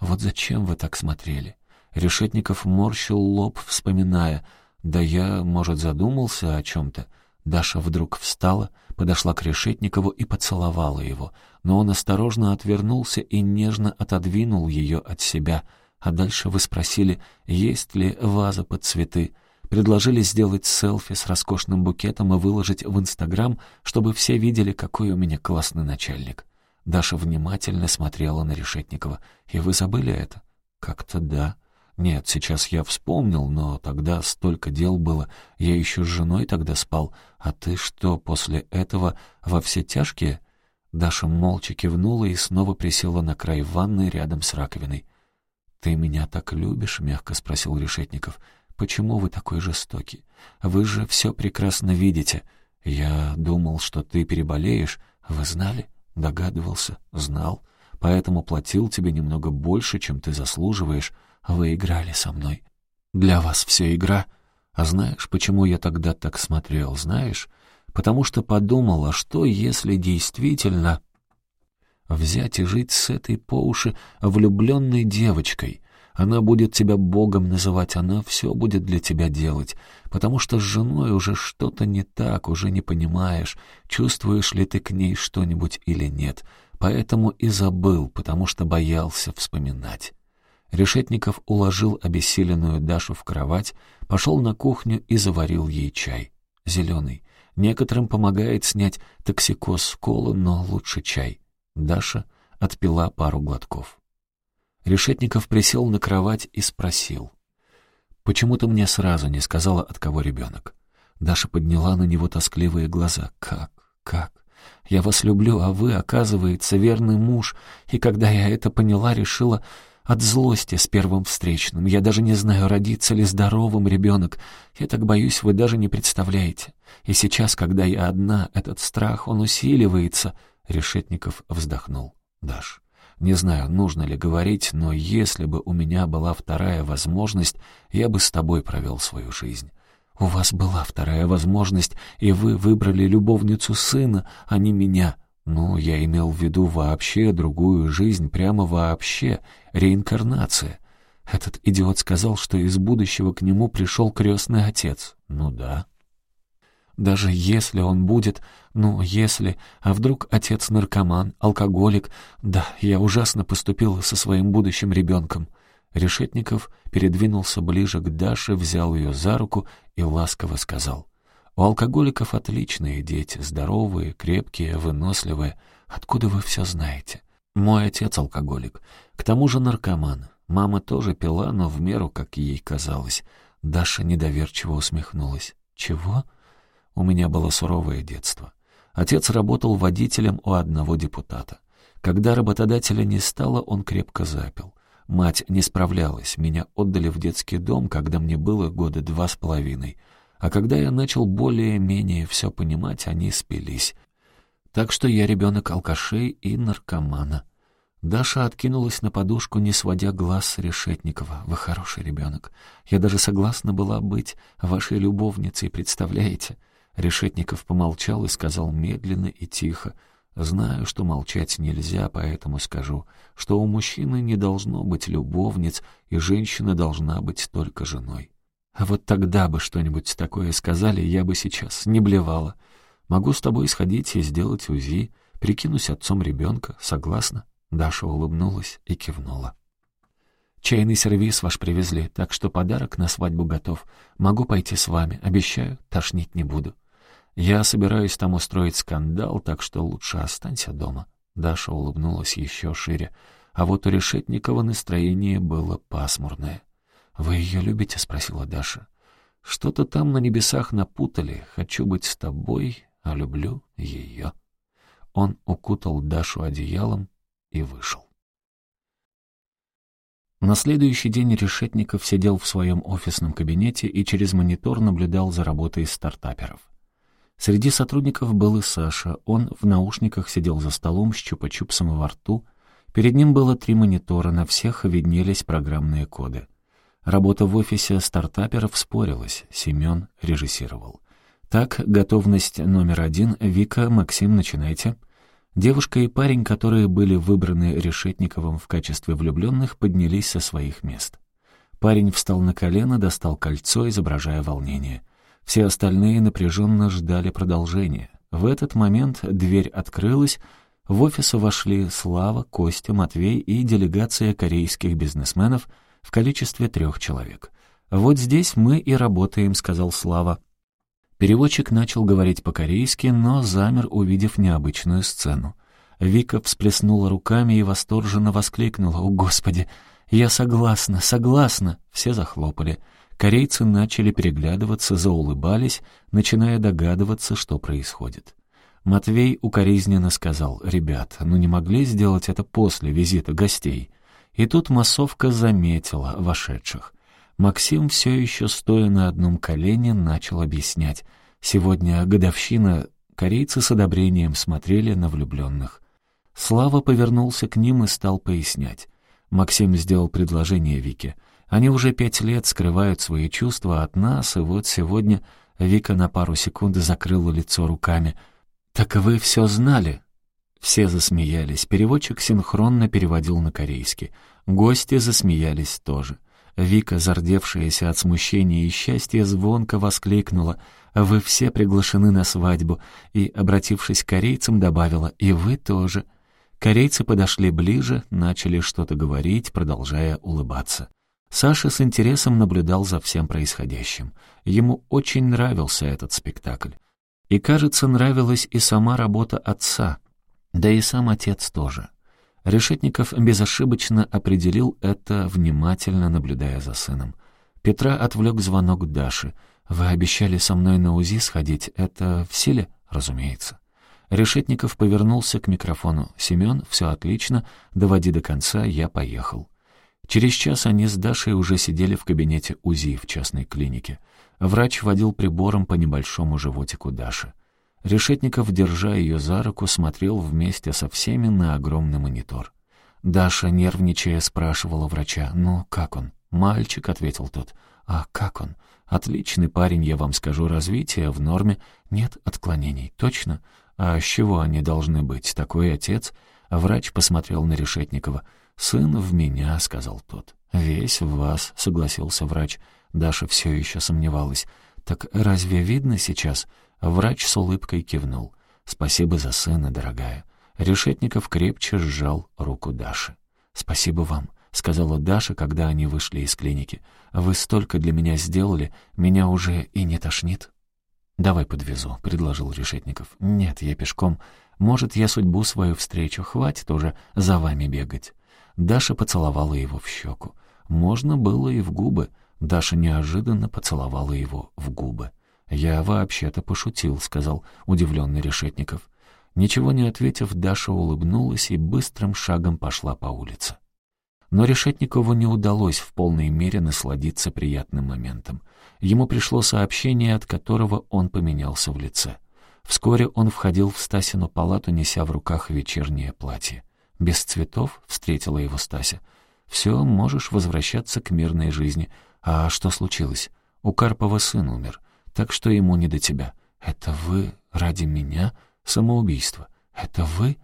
«Вот зачем вы так смотрели?» Решетников морщил лоб, вспоминая. «Да я, может, задумался о чем-то?» Даша вдруг встала, подошла к Решетникову и поцеловала его, но он осторожно отвернулся и нежно отодвинул ее от себя. А дальше вы спросили, есть ли ваза под цветы. Предложили сделать селфи с роскошным букетом и выложить в Инстаграм, чтобы все видели, какой у меня классный начальник. Даша внимательно смотрела на Решетникова. «И вы забыли это?» «Как-то да». «Нет, сейчас я вспомнил, но тогда столько дел было. Я еще с женой тогда спал. А ты что, после этого во все тяжкие?» Даша молча кивнула и снова присела на край ванны рядом с раковиной. «Ты меня так любишь?» — мягко спросил Решетников. Почему вы такой жестокий? Вы же все прекрасно видите. Я думал, что ты переболеешь. Вы знали? Догадывался? Знал. поэтому платил тебе немного больше, чем ты заслуживаешь, вы играли со мной. Для вас все игра. А знаешь, почему я тогда так смотрел, знаешь? Потому что подумал, а что, если действительно взять и жить с этой по уши влюбленной девочкой? Она будет тебя Богом называть, она все будет для тебя делать, потому что с женой уже что-то не так, уже не понимаешь, чувствуешь ли ты к ней что-нибудь или нет. Поэтому и забыл, потому что боялся вспоминать. Решетников уложил обессиленную Дашу в кровать, пошел на кухню и заварил ей чай. Зеленый. Некоторым помогает снять токсикоз с колы, но лучше чай. Даша отпила пару глотков. Решетников присел на кровать и спросил. «Почему ты мне сразу не сказала, от кого ребенок?» Даша подняла на него тоскливые глаза. «Как? Как? Я вас люблю, а вы, оказывается, верный муж. И когда я это поняла, решила, от злости с первым встречным. Я даже не знаю, родится ли здоровым ребенок. Я так боюсь, вы даже не представляете. И сейчас, когда я одна, этот страх, он усиливается. Решетников вздохнул. Даш, не знаю, нужно ли говорить, но если бы у меня была вторая возможность, я бы с тобой провел свою жизнь. У вас была вторая возможность, и вы выбрали любовницу сына, а не меня. Ну, я имел в виду вообще другую жизнь, прямо вообще, реинкарнация. Этот идиот сказал, что из будущего к нему пришел крестный отец. Ну да. Даже если он будет, ну, если, а вдруг отец наркоман, алкоголик, да, я ужасно поступил со своим будущим ребенком. Решетников передвинулся ближе к Даше, взял ее за руку и ласково сказал — у алкоголиков отличные дети, здоровые, крепкие, выносливые. Откуда вы все знаете? Мой отец алкоголик. К тому же наркоман. Мама тоже пила, но в меру, как ей казалось. Даша недоверчиво усмехнулась. «Чего?» У меня было суровое детство. Отец работал водителем у одного депутата. Когда работодателя не стало, он крепко запил. Мать не справлялась, меня отдали в детский дом, когда мне было года два с половиной — а когда я начал более-менее все понимать, они спились. Так что я ребенок алкашей и наркомана. Даша откинулась на подушку, не сводя глаз с Решетникова. «Вы хороший ребенок. Я даже согласна была быть вашей любовницей, представляете?» Решетников помолчал и сказал медленно и тихо. «Знаю, что молчать нельзя, поэтому скажу, что у мужчины не должно быть любовниц, и женщина должна быть только женой. А вот тогда бы что-нибудь такое сказали, я бы сейчас не блевала. Могу с тобой сходить и сделать УЗИ, прикинусь отцом ребенка, согласна?» Даша улыбнулась и кивнула. «Чайный сервиз ваш привезли, так что подарок на свадьбу готов. Могу пойти с вами, обещаю, тошнить не буду. Я собираюсь там устроить скандал, так что лучше останься дома». Даша улыбнулась еще шире, а вот у Решетникова настроение было пасмурное. «Вы ее любите?» — спросила Даша. «Что-то там на небесах напутали. Хочу быть с тобой, а люблю ее». Он укутал Дашу одеялом и вышел. На следующий день Решетников сидел в своем офисном кабинете и через монитор наблюдал за работой стартаперов. Среди сотрудников был и Саша. Он в наушниках сидел за столом с чупа-чупсом во рту. Перед ним было три монитора, на всех виднелись программные коды. Работа в офисе стартаперов спорилась, Семен режиссировал. Так, готовность номер один, Вика, Максим, начинайте. Девушка и парень, которые были выбраны Решетниковым в качестве влюбленных, поднялись со своих мест. Парень встал на колено, достал кольцо, изображая волнение. Все остальные напряженно ждали продолжения. В этот момент дверь открылась, в офис вошли Слава, Костя, Матвей и делегация корейских бизнесменов — в количестве трех человек. «Вот здесь мы и работаем», — сказал Слава. Переводчик начал говорить по-корейски, но замер, увидев необычную сцену. Вика всплеснула руками и восторженно воскликнула «О, Господи! Я согласна, согласна!» Все захлопали. Корейцы начали переглядываться, заулыбались, начиная догадываться, что происходит. Матвей укоризненно сказал «Ребят, ну не могли сделать это после визита гостей?» И тут массовка заметила вошедших. Максим, все еще стоя на одном колене, начал объяснять. Сегодня годовщина, корейцы с одобрением смотрели на влюбленных. Слава повернулся к ним и стал пояснять. Максим сделал предложение Вике. Они уже пять лет скрывают свои чувства от нас, и вот сегодня Вика на пару секунд закрыла лицо руками. «Так вы все знали?» Все засмеялись. Переводчик синхронно переводил на корейский. Гости засмеялись тоже. Вика, зардевшаяся от смущения и счастья, звонко воскликнула «Вы все приглашены на свадьбу», и, обратившись к корейцам, добавила «И вы тоже». Корейцы подошли ближе, начали что-то говорить, продолжая улыбаться. Саша с интересом наблюдал за всем происходящим. Ему очень нравился этот спектакль. И, кажется, нравилась и сама работа отца, да и сам отец тоже. Решетников безошибочно определил это, внимательно наблюдая за сыном. Петра отвлек звонок Даши. «Вы обещали со мной на УЗИ сходить. Это в силе?» «Разумеется». Решетников повернулся к микрофону. «Семен, все отлично. Доводи до конца, я поехал». Через час они с Дашей уже сидели в кабинете УЗИ в частной клинике. Врач водил прибором по небольшому животику Даши. Решетников, держа ее за руку, смотрел вместе со всеми на огромный монитор. Даша, нервничая, спрашивала врача, «Ну, как он?» «Мальчик», — ответил тот. «А как он?» «Отличный парень, я вам скажу, развитие в норме. Нет отклонений. Точно? А с чего они должны быть? Такой отец?» Врач посмотрел на Решетникова. «Сын в меня», — сказал тот. «Весь в вас», — согласился врач. Даша все еще сомневалась. «Так разве видно сейчас?» Врач с улыбкой кивнул. «Спасибо за сына, дорогая». Решетников крепче сжал руку Даши. «Спасибо вам», — сказала Даша, когда они вышли из клиники. «Вы столько для меня сделали, меня уже и не тошнит». «Давай подвезу», — предложил Решетников. «Нет, я пешком. Может, я судьбу свою встречу. Хватит уже за вами бегать». Даша поцеловала его в щеку. Можно было и в губы. Даша неожиданно поцеловала его в губы. «Я вообще-то пошутил», — сказал удивленный Решетников. Ничего не ответив, Даша улыбнулась и быстрым шагом пошла по улице. Но Решетникову не удалось в полной мере насладиться приятным моментом. Ему пришло сообщение, от которого он поменялся в лице. Вскоре он входил в Стасину палату, неся в руках вечернее платье. «Без цветов?» — встретила его Стася. «Все, можешь возвращаться к мирной жизни. А что случилось? У Карпова сын умер так что ему не до тебя. Это вы ради меня? Самоубийство. Это вы?»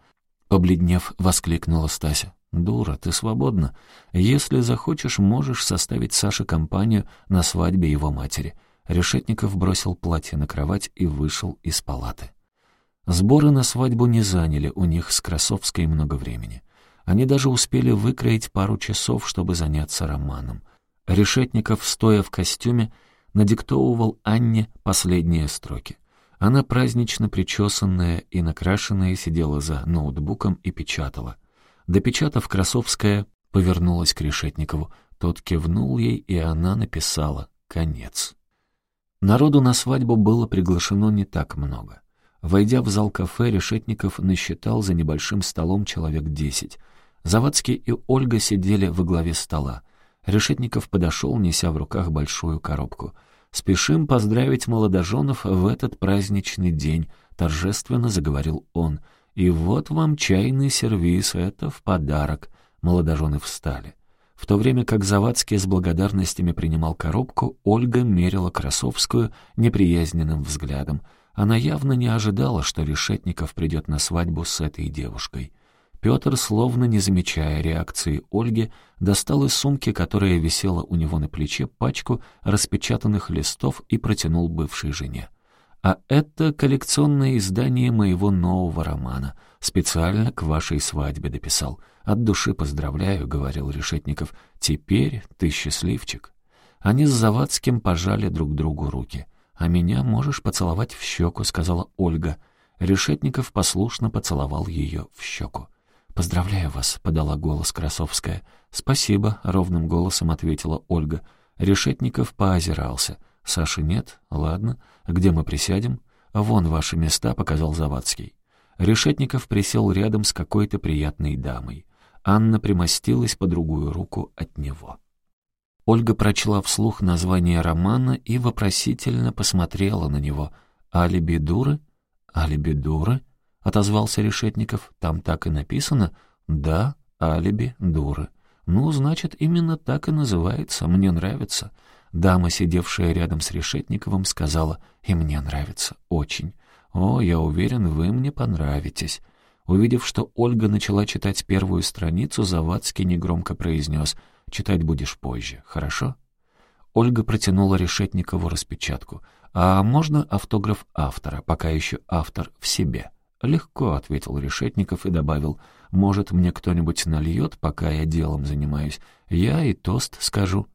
Побледнев, воскликнула Стася. «Дура, ты свободна. Если захочешь, можешь составить Саше компанию на свадьбе его матери». Решетников бросил платье на кровать и вышел из палаты. Сборы на свадьбу не заняли у них с Красовской много времени. Они даже успели выкроить пару часов, чтобы заняться романом. Решетников, стоя в костюме, надиктовывал Анне последние строки. Она празднично причесанная и накрашенная сидела за ноутбуком и печатала. Допечатав, Красовская повернулась к Решетникову. Тот кивнул ей, и она написала «Конец». Народу на свадьбу было приглашено не так много. Войдя в зал кафе, Решетников насчитал за небольшим столом человек десять. Завадский и Ольга сидели во главе стола. Решетников подошел, неся в руках большую коробку. «Спешим поздравить молодоженов в этот праздничный день», — торжественно заговорил он. «И вот вам чайный сервиз, это в подарок». Молодожены встали. В то время как Завадский с благодарностями принимал коробку, Ольга мерила Красовскую неприязненным взглядом. Она явно не ожидала, что Решетников придет на свадьбу с этой девушкой. Петр, словно не замечая реакции Ольги, достал из сумки, которая висела у него на плече, пачку распечатанных листов и протянул бывшей жене. «А это коллекционное издание моего нового романа. Специально к вашей свадьбе дописал. От души поздравляю», — говорил Решетников. «Теперь ты счастливчик». Они с Завадским пожали друг другу руки. «А меня можешь поцеловать в щеку», — сказала Ольга. Решетников послушно поцеловал ее в щеку. «Поздравляю вас», — подала голос Красовская. «Спасибо», — ровным голосом ответила Ольга. Решетников поозирался. «Саши нет? Ладно. Где мы присядем?» «Вон ваши места», — показал Завадский. Решетников присел рядом с какой-то приятной дамой. Анна примостилась по другую руку от него. Ольга прочла вслух название романа и вопросительно посмотрела на него. «Алиби дуры? Алиби дуры?» — отозвался Решетников. «Там так и написано?» «Да, алиби дуры». «Ну, значит, именно так и называется. Мне нравится». Дама, сидевшая рядом с Решетниковым, сказала, «И мне нравится. Очень. О, я уверен, вы мне понравитесь». Увидев, что Ольга начала читать первую страницу, Завадский негромко произнес, «Читать будешь позже, хорошо?» Ольга протянула Решетникову распечатку. «А можно автограф автора, пока еще автор в себе?» «Легко», — ответил Решетников и добавил, «может, мне кто-нибудь нальет, пока я делом занимаюсь? Я и тост скажу».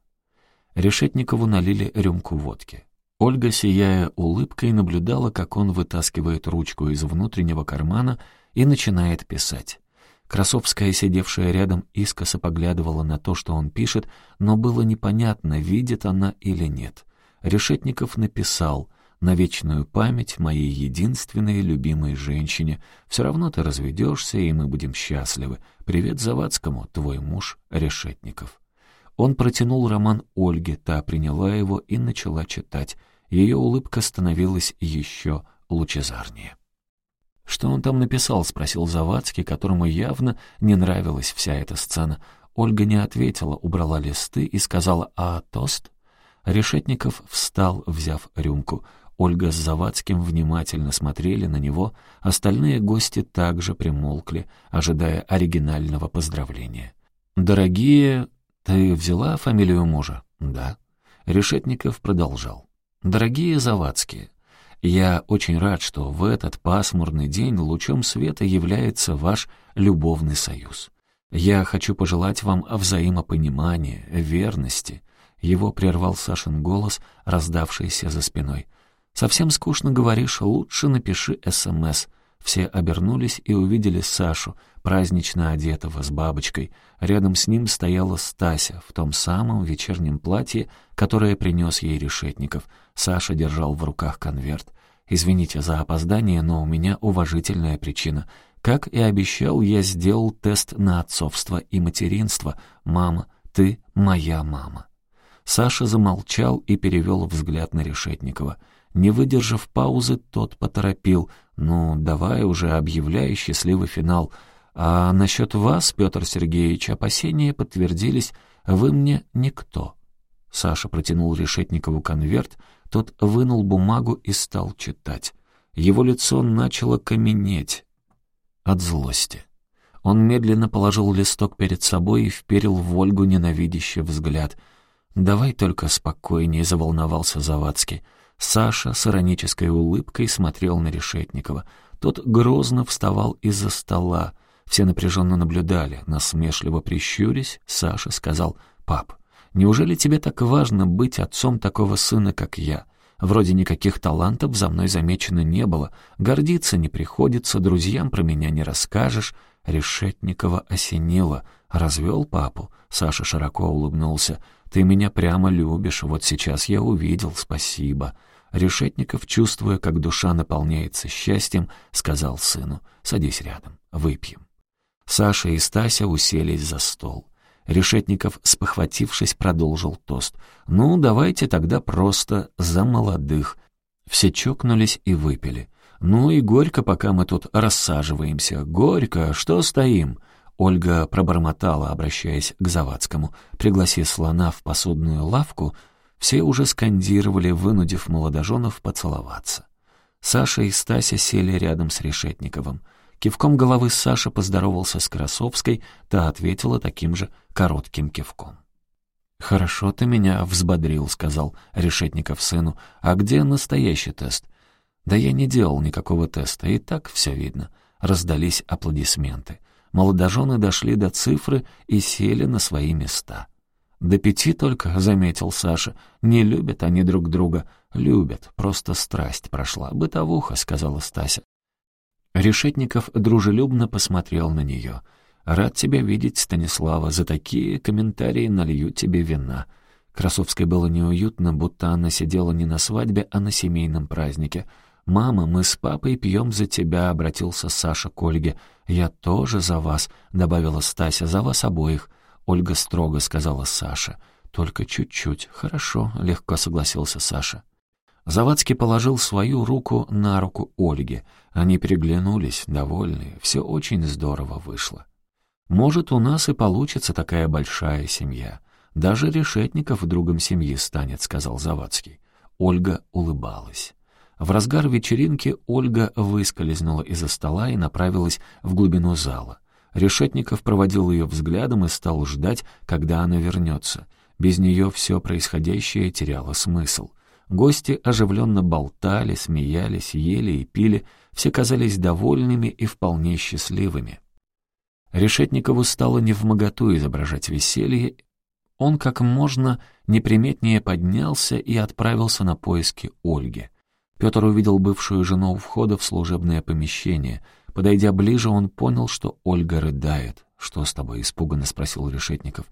Решетникову налили рюмку водки. Ольга, сияя улыбкой, наблюдала, как он вытаскивает ручку из внутреннего кармана и начинает писать. Красовская, сидевшая рядом, искоса поглядывала на то, что он пишет, но было непонятно, видит она или нет. Решетников написал «На вечную память моей единственной любимой женщине. Все равно ты разведешься, и мы будем счастливы. Привет Завадскому, твой муж Решетников». Он протянул роман Ольге, та приняла его и начала читать. Ее улыбка становилась еще лучезарнее. «Что он там написал?» — спросил Завадский, которому явно не нравилась вся эта сцена. Ольга не ответила, убрала листы и сказала «А тост?». Решетников встал, взяв рюмку. Ольга с Завадским внимательно смотрели на него, остальные гости также примолкли, ожидая оригинального поздравления. «Дорогие «Ты взяла фамилию мужа?» «Да». Решетников продолжал. «Дорогие Завадские, я очень рад, что в этот пасмурный день лучом света является ваш любовный союз. Я хочу пожелать вам взаимопонимания, верности». Его прервал Сашин голос, раздавшийся за спиной. «Совсем скучно говоришь, лучше напиши СМС. Все обернулись и увидели Сашу, празднично одетого, с бабочкой. Рядом с ним стояла Стася в том самом вечернем платье, которое принес ей Решетников. Саша держал в руках конверт. «Извините за опоздание, но у меня уважительная причина. Как и обещал, я сделал тест на отцовство и материнство. Мама, ты моя мама». Саша замолчал и перевел взгляд на Решетникова. Не выдержав паузы, тот поторопил. «Ну, давай уже объявляй счастливый финал. А насчет вас, Петр Сергеевич, опасения подтвердились. Вы мне никто». Саша протянул Решетникову конверт, тот вынул бумагу и стал читать. Его лицо начало каменеть от злости. Он медленно положил листок перед собой и вперил в Ольгу ненавидящий взгляд. «Давай только спокойнее», — заволновался Завадский. Саша с иронической улыбкой смотрел на Решетникова. Тот грозно вставал из-за стола. Все напряженно наблюдали. Насмешливо прищурясь, Саша сказал, «Пап, неужели тебе так важно быть отцом такого сына, как я? Вроде никаких талантов за мной замечено не было. Гордиться не приходится, друзьям про меня не расскажешь». Решетникова осенило. Развел папу. Саша широко улыбнулся. «Ты меня прямо любишь, вот сейчас я увидел, спасибо». Решетников, чувствуя, как душа наполняется счастьем, сказал сыну, «Садись рядом, выпьем». Саша и Стася уселись за стол. Решетников, спохватившись, продолжил тост. «Ну, давайте тогда просто за молодых». Все чокнулись и выпили. «Ну и горько, пока мы тут рассаживаемся. Горько, что стоим?» Ольга пробормотала, обращаясь к Завадскому. «Пригласи слона в посудную лавку», все уже скандировали, вынудив молодоженов поцеловаться. Саша и Стася сели рядом с Решетниковым. Кивком головы Саша поздоровался с Красовской, та ответила таким же коротким кивком. «Хорошо ты меня взбодрил», — сказал Решетников сыну. «А где настоящий тест?» «Да я не делал никакого теста, и так все видно». Раздались аплодисменты. Молодожены дошли до цифры и сели на свои места. «До пяти только», — заметил Саша. «Не любят они друг друга». «Любят, просто страсть прошла. Бытовуха», — сказала Стася. Решетников дружелюбно посмотрел на нее. «Рад тебя видеть, Станислава. За такие комментарии налью тебе вина». Красовской было неуютно, будто она сидела не на свадьбе, а на семейном празднике. «Мама, мы с папой пьем за тебя», — обратился Саша к Ольге. «Я тоже за вас», — добавила Стася, — «за вас обоих». Ольга строго сказала Саша. «Только чуть-чуть. Хорошо», — легко согласился Саша. Завадский положил свою руку на руку Ольги. Они переглянулись, довольные. Все очень здорово вышло. «Может, у нас и получится такая большая семья. Даже Решетников другом семьи станет», — сказал Завадский. Ольга улыбалась. В разгар вечеринки Ольга выскользнула из-за стола и направилась в глубину зала. Решетников проводил ее взглядом и стал ждать, когда она вернется. Без нее все происходящее теряло смысл. Гости оживленно болтали, смеялись, ели и пили, все казались довольными и вполне счастливыми. Решетникову стало невмоготу изображать веселье, он как можно неприметнее поднялся и отправился на поиски Ольги. Петр увидел бывшую жену у входа в служебное помещение. Подойдя ближе, он понял, что Ольга рыдает. «Что с тобой?» — испуганно спросил Решетников.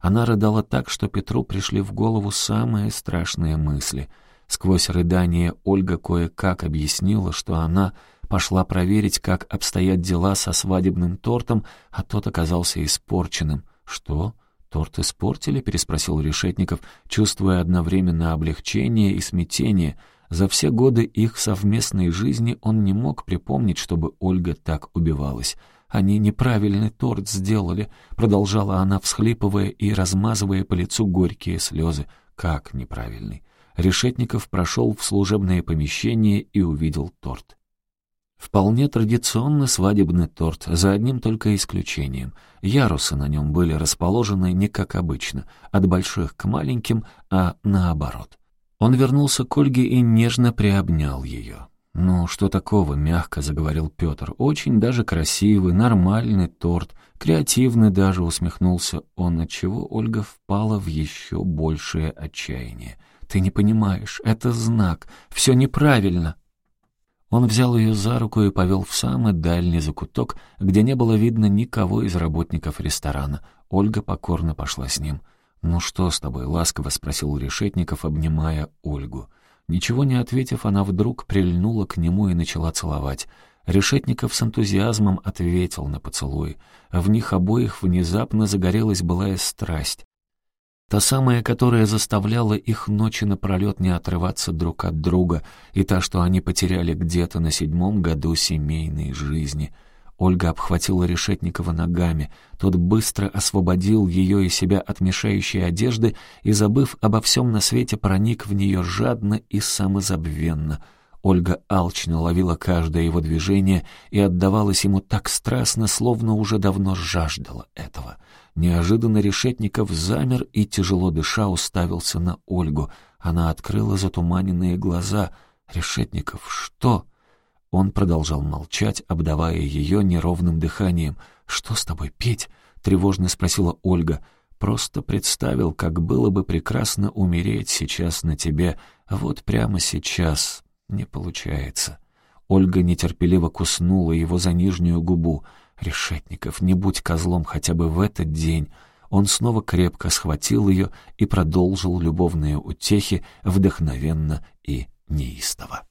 Она рыдала так, что Петру пришли в голову самые страшные мысли. Сквозь рыдание Ольга кое-как объяснила, что она пошла проверить, как обстоят дела со свадебным тортом, а тот оказался испорченным. «Что? Торт испортили?» — переспросил Решетников, чувствуя одновременно облегчение и смятение. За все годы их совместной жизни он не мог припомнить, чтобы Ольга так убивалась. Они неправильный торт сделали», — продолжала она, всхлипывая и размазывая по лицу горькие слезы. «Как неправильный?» Решетников прошел в служебное помещение и увидел торт. Вполне традиционный свадебный торт, за одним только исключением. Ярусы на нем были расположены не как обычно, от больших к маленьким, а наоборот. Он вернулся к Ольге и нежно приобнял ее. «Ну, что такого?» — мягко заговорил Петр. «Очень даже красивый, нормальный торт, креативный даже», — усмехнулся он, отчего Ольга впала в еще большее отчаяние. «Ты не понимаешь, это знак, все неправильно». Он взял ее за руку и повел в самый дальний закуток, где не было видно никого из работников ресторана. Ольга покорно пошла с ним. «Ну что с тобой?» — ласково спросил Решетников, обнимая Ольгу. Ничего не ответив, она вдруг прильнула к нему и начала целовать. Решетников с энтузиазмом ответил на поцелуй. В них обоих внезапно загорелась былая страсть. Та самая, которая заставляла их ночи напролет не отрываться друг от друга, и та, что они потеряли где-то на седьмом году семейной жизни — Ольга обхватила Решетникова ногами. Тот быстро освободил ее и себя от мешающей одежды и, забыв обо всем на свете, проник в нее жадно и самозабвенно. Ольга алчно ловила каждое его движение и отдавалась ему так страстно, словно уже давно жаждала этого. Неожиданно Решетников замер и, тяжело дыша, уставился на Ольгу. Она открыла затуманенные глаза. «Решетников, что?» Он продолжал молчать, обдавая ее неровным дыханием. «Что с тобой, Петь?» — тревожно спросила Ольга. «Просто представил, как было бы прекрасно умереть сейчас на тебе, вот прямо сейчас не получается». Ольга нетерпеливо куснула его за нижнюю губу. «Решетников, не будь козлом хотя бы в этот день». Он снова крепко схватил ее и продолжил любовные утехи вдохновенно и неистово.